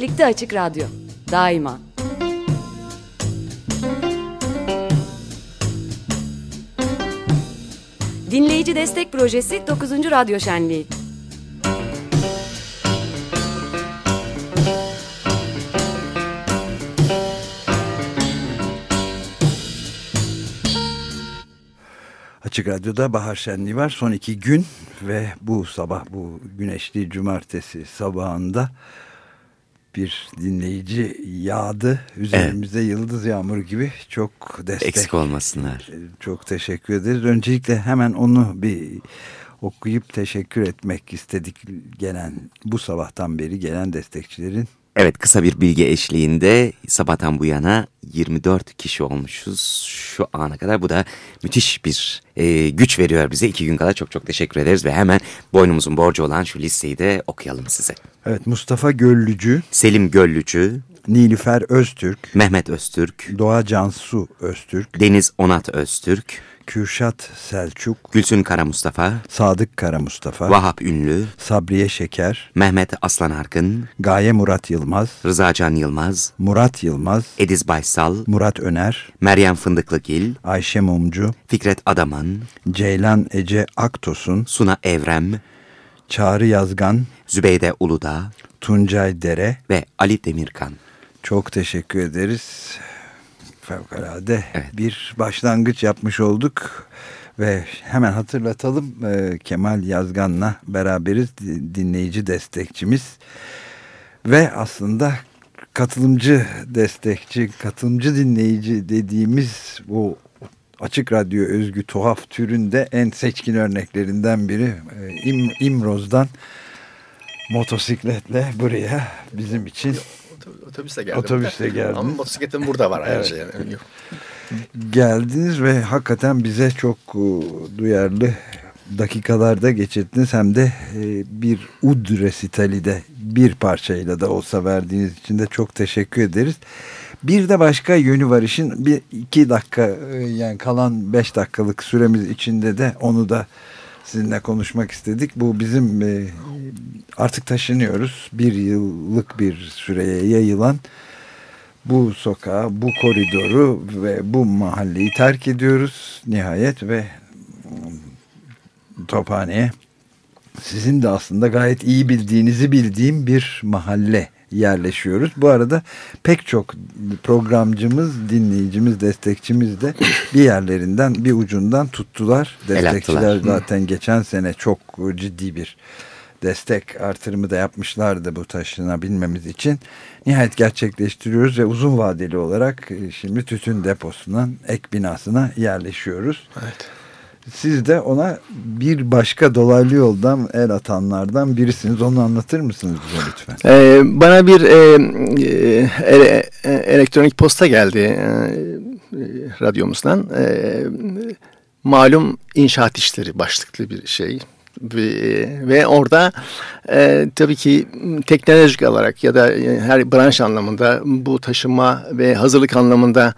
birlikte Açık Radyo. Daima. Dinleyici Destek Projesi 9. Radyo Şenliği. Açık Radyo'da Bahar Şenliği var. Son iki gün ve bu sabah bu güneşli cumartesi sabahında bir dinleyici yağdı. Üzerimizde evet. yıldız yağmuru gibi çok destek. Eksik olmasınlar. Ee, çok teşekkür ederiz. Öncelikle hemen onu bir okuyup teşekkür etmek istedik gelen bu sabahtan beri gelen destekçilerin Evet kısa bir bilgi eşliğinde sabahtan bu yana 24 kişi olmuşuz şu ana kadar. Bu da müthiş bir e, güç veriyor bize. iki gün kadar çok çok teşekkür ederiz ve hemen boynumuzun borcu olan şu listeyi de okuyalım size. Evet Mustafa Göllücü. Selim Göllücü. Nilüfer Öztürk. Mehmet Öztürk. Doğa Cansu Öztürk. Deniz Onat Öztürk. Kürşat Selçuk, Gülsün Kara Mustafa, Sadık Kara Mustafa, Vahap Ünlü, Sabriye Şeker, Mehmet Aslan Arkın, Gaye Murat Yılmaz, Rıza Can Yılmaz, Murat Yılmaz, Ediz Baysal, Murat Öner, Meryem Fındıklıgil, Ayşe Mumcu, Fikret Adaman, Ceylan Ece Aktosun, Suna Evrem, Çağrı Yazgan, Zübeyde Uludağ, Tuncay Dere ve Ali Demirkan. Çok teşekkür ederiz fevkalade evet. bir başlangıç yapmış olduk. Ve hemen hatırlatalım e, Kemal Yazgan'la beraberiz dinleyici destekçimiz. Ve aslında katılımcı destekçi, katılımcı dinleyici dediğimiz bu açık radyo özgü tuhaf türünde en seçkin örneklerinden biri e, İm, İmroz'dan motosikletle buraya bizim için otobüste geldim. Otobüste geldim. Ama motosikletim burada var ayrıca. evet. yani. Geldiniz ve hakikaten bize çok e, duyarlı dakikalarda geçirdiniz. Hem de e, bir ud resitali de bir parçayla da olsa verdiğiniz için de çok teşekkür ederiz. Bir de başka yönü var işin. Bir iki dakika e, yani kalan beş dakikalık süremiz içinde de onu da sizinle konuşmak istedik. Bu bizim e, artık taşınıyoruz. Bir yıllık bir süreye yayılan bu sokağı, bu koridoru ve bu mahalleyi terk ediyoruz nihayet ve Tophane'ye sizin de aslında gayet iyi bildiğinizi bildiğim bir mahalle yerleşiyoruz. Bu arada pek çok programcımız, dinleyicimiz, destekçimiz de bir yerlerinden, bir ucundan tuttular. Destekçiler zaten geçen sene çok ciddi bir destek artırımı da yapmışlardı bu taşınabilmemiz için. Nihayet gerçekleştiriyoruz ve uzun vadeli olarak e, şimdi tütün deposundan ek binasına yerleşiyoruz. Evet. Siz de ona bir başka dolaylı yoldan el atanlardan birisiniz. Onu anlatır mısınız bize lütfen? Ee, bana bir e, e, e, elektronik posta geldi e, radyomuzdan. E, malum inşaat işleri başlıklı bir şey ve orada e, tabii ki teknolojik olarak ya da e, her branş anlamında bu taşıma ve hazırlık anlamında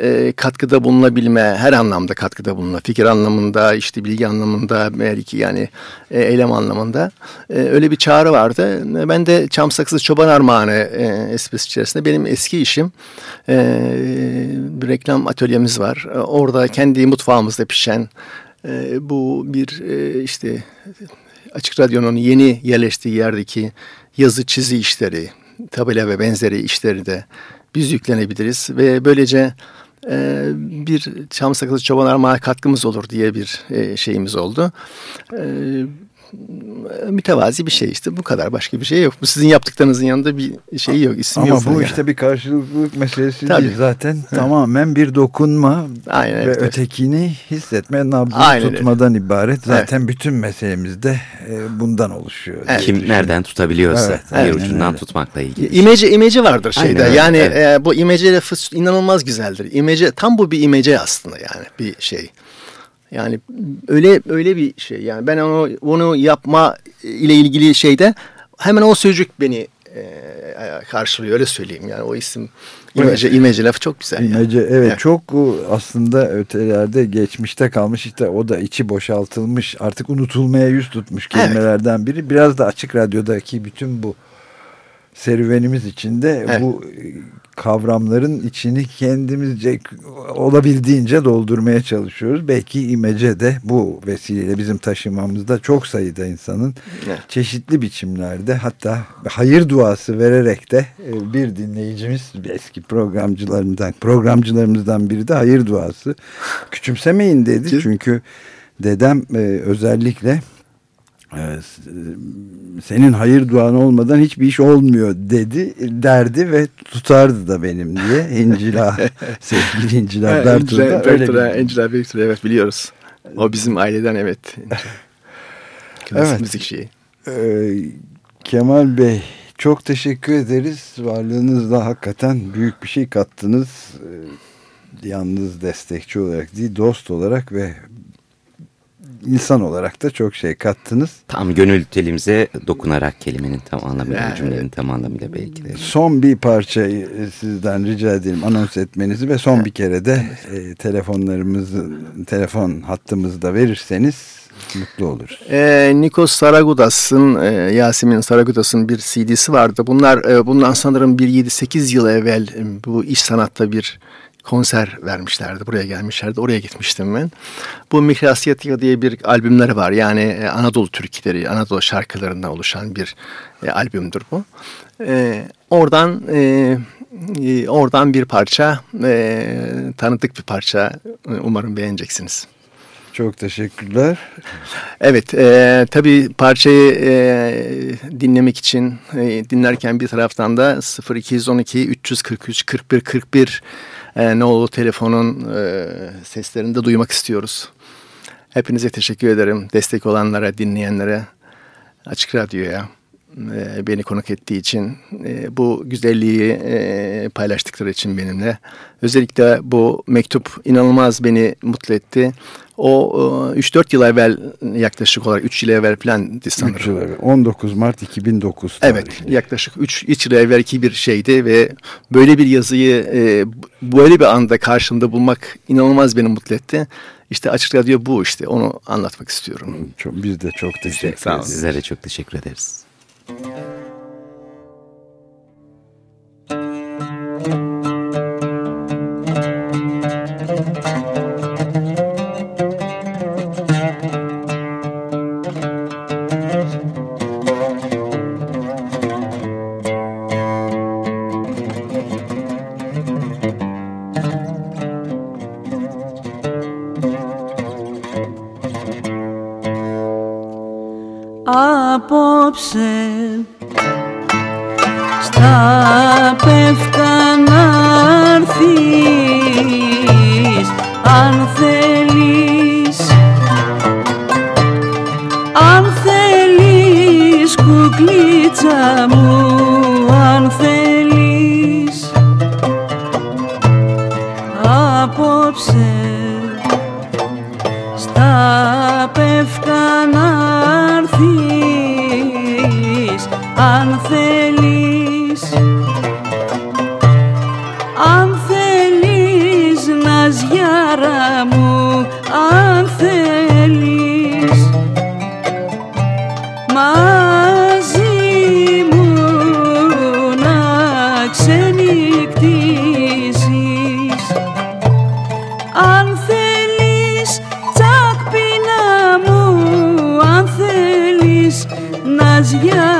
e, katkıda bulunabilme, her anlamda katkıda bulunma, fikir anlamında, işte bilgi anlamında, belki yani e, eylem anlamında e, öyle bir çağrı vardı. Ben de Çam Saksız Çoban Armağanı e, esprisi içerisinde benim eski işim e, bir reklam atölyemiz var. Orada kendi mutfağımızda pişen e, bu bir e, işte Açık Radyo'nun yeni yerleştiği yerdeki yazı çizi işleri, tabela ve benzeri işleri de biz yüklenebiliriz ve böylece e, bir Çam Sakızı Çoban Armağan'a katkımız olur diye bir e, şeyimiz oldu. E, mütevazi bir şey işte bu kadar başka bir şey yok. Bu sizin yaptıklarınızın yanında bir şey yok isim Ama yok. Ama bu yani. işte bir karşılıklılık meselesi Tabii. değil zaten Hı. tamamen bir dokunma Aynen, ve evet, ötekini hissetme nabzını tutmadan öyle. ibaret. Zaten evet. bütün meselemiz de e, bundan oluşuyor. Evet. Kim nereden tutabiliyorsa evet, bir evet, ucundan evet. tutmakla ilgili. İmece imece vardır şeyde. Aynen, yani evet. e, bu imece lafı inanılmaz güzeldir. İmece tam bu bir imece aslında yani bir şey. Yani öyle öyle bir şey. Yani ben onu onu yapma ile ilgili şeyde hemen o sözcük beni e, karşılıyor öyle söyleyeyim. Yani o isim imece evet. imece lafı çok güzel. İmece yani. evet, evet çok aslında ötelerde geçmişte kalmış işte o da içi boşaltılmış artık unutulmaya yüz tutmuş kelimelerden evet. biri. Biraz da açık radyodaki bütün bu serüvenimiz içinde Evet. bu kavramların içini kendimizce olabildiğince doldurmaya çalışıyoruz. Belki imece de bu vesileyle bizim taşımamızda çok sayıda insanın Evet. çeşitli biçimlerde hatta hayır duası vererek de e, bir dinleyicimiz eski programcılarımızdan programcılarımızdan biri de hayır duası küçümsemeyin dedi. Çünkü dedem e, özellikle e, senin hayır duan olmadan hiçbir iş olmuyor dedi derdi ve tutardı da benim diye İncila sevgili İncila Ha, Bertuğ'da Encila öyle Bertura, bir- Encila Bertura, evet biliyoruz. O bizim aileden evet. Klasik Evet. müzik şeyi. Ee, Kemal Bey çok teşekkür ederiz. Varlığınızla hakikaten büyük bir şey kattınız. Ee, yalnız destekçi olarak değil dost olarak ve insan olarak da çok şey kattınız. Tam gönül telimize dokunarak kelimenin tam anlamıyla, Evet. cümlenin tam anlamıyla belki de. Son bir parçayı sizden rica edelim anons etmenizi ve son bir kere de e, telefonlarımızı telefon hattımızı da verirseniz mutlu oluruz. Ee, Nikos Saragudas'ın, e, Yasemin Saragudas'ın bir CD'si vardı. Bunlar e, bundan sanırım bir 7-8 yıl evvel e, bu iş sanatta bir konser vermişlerdi. Buraya gelmişlerdi. Oraya gitmiştim ben. Bu Mikrasyatika diye bir albümleri var. Yani e, Anadolu türküleri, Anadolu şarkılarından oluşan bir e, albümdür bu. E, oradan e, e, oradan bir parça, e, tanıdık bir parça. E, Umarım beğeneceksiniz. Çok teşekkürler. Evet, e, tabii parçayı e, dinlemek için e, dinlerken bir taraftan da 0212 343 41 41 e, ne olur telefonun e, seslerini de duymak istiyoruz. Hepinize teşekkür ederim. Destek olanlara, dinleyenlere, Açık Radyo'ya e, beni konuk ettiği için, e, bu güzelliği e, paylaştıkları için benimle. Özellikle bu mektup inanılmaz beni mutlu etti. O e, 3-4 yıl evvel yaklaşık olarak 3 yıl evvel falan sanırım. 3 yıl evvel. 19 Mart 2009 Evet tarihli. yaklaşık 3 3 yıl evvelki bir şeydi ve böyle bir yazıyı e, böyle bir anda karşımda bulmak inanılmaz beni mutlu etti. İşte Açık Radyo bu işte onu anlatmak istiyorum. Çok, biz de çok teşekkür ederiz. Sizlere çok teşekkür ederiz. Στα πεύκα να έρθεις αν θέλεις. Αν θέλεις κουκλίτσα μου αν θέλεις. Απόψε στα πεύκα να έρθεις αν θέλεις αν θέλεις να σγιάρα μου αν θέλεις. Μαζί μου να ξενυχτήσεις. Αν θέλεις τσακ πίνα μου αν θέλεις να σγιάρα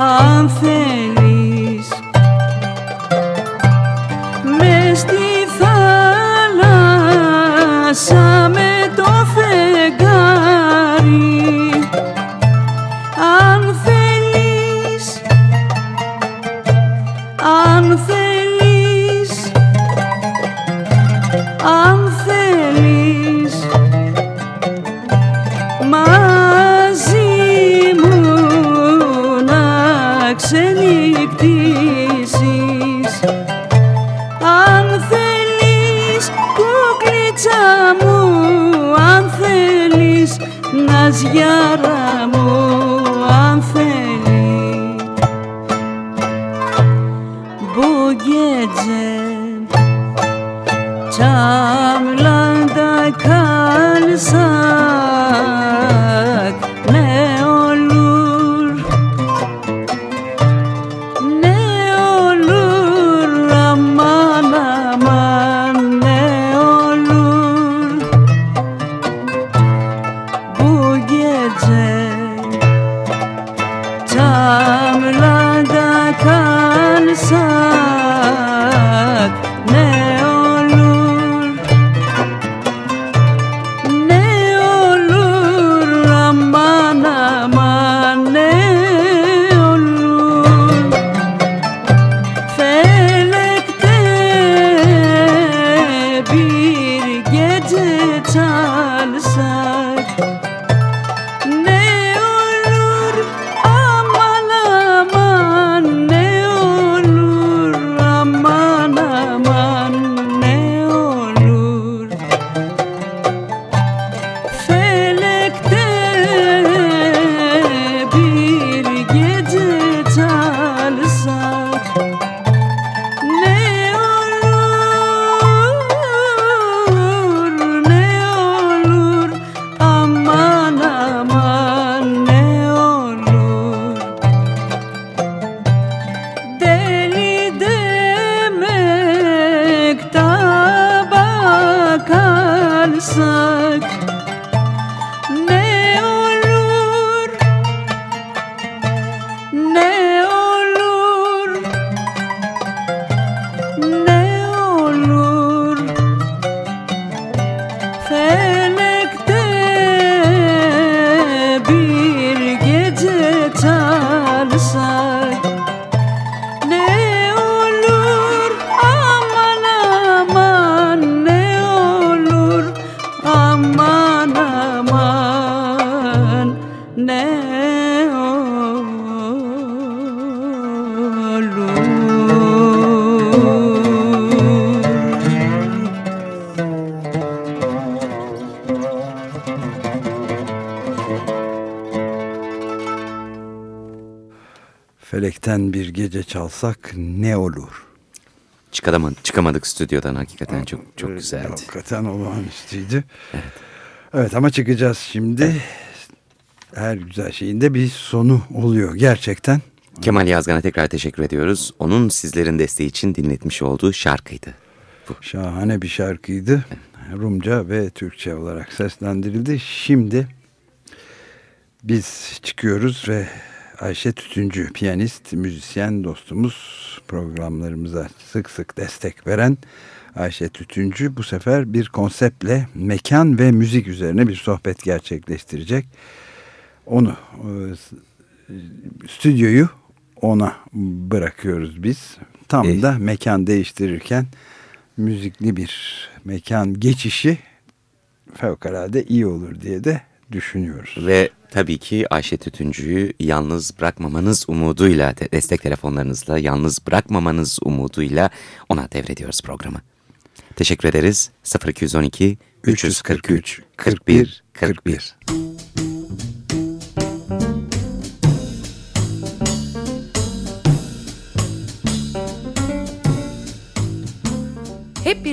I'm feeling. Yaz yaramı an θέλει Bu gece Çamlarda Felekten bir gece çalsak ne olur? Çıkamadık, çıkamadık stüdyodan hakikaten çok çok güzeldi. Hakikaten olağanüstüydü. Evet. ama çıkacağız şimdi. Her güzel şeyin de bir sonu oluyor gerçekten. Kemal Yazgan'a tekrar teşekkür ediyoruz. Onun sizlerin desteği için dinletmiş olduğu şarkıydı. Şahane bir şarkıydı. Rumca ve Türkçe olarak seslendirildi. Şimdi biz çıkıyoruz ve Ayşe Tütüncü, piyanist, müzisyen dostumuz programlarımıza sık sık destek veren Ayşe Tütüncü bu sefer bir konseptle mekan ve müzik üzerine bir sohbet gerçekleştirecek. Onu e, stüdyoyu ona bırakıyoruz biz. Tam Eh. da mekan değiştirirken müzikli bir mekan geçişi fevkalade iyi olur diye de düşünüyoruz. Ve tabii ki Ayşe Tütüncü'yü yalnız bırakmamanız umuduyla, te- destek telefonlarınızla yalnız bırakmamanız umuduyla ona devrediyoruz programı. Teşekkür ederiz. 0212 343 41 41. Hep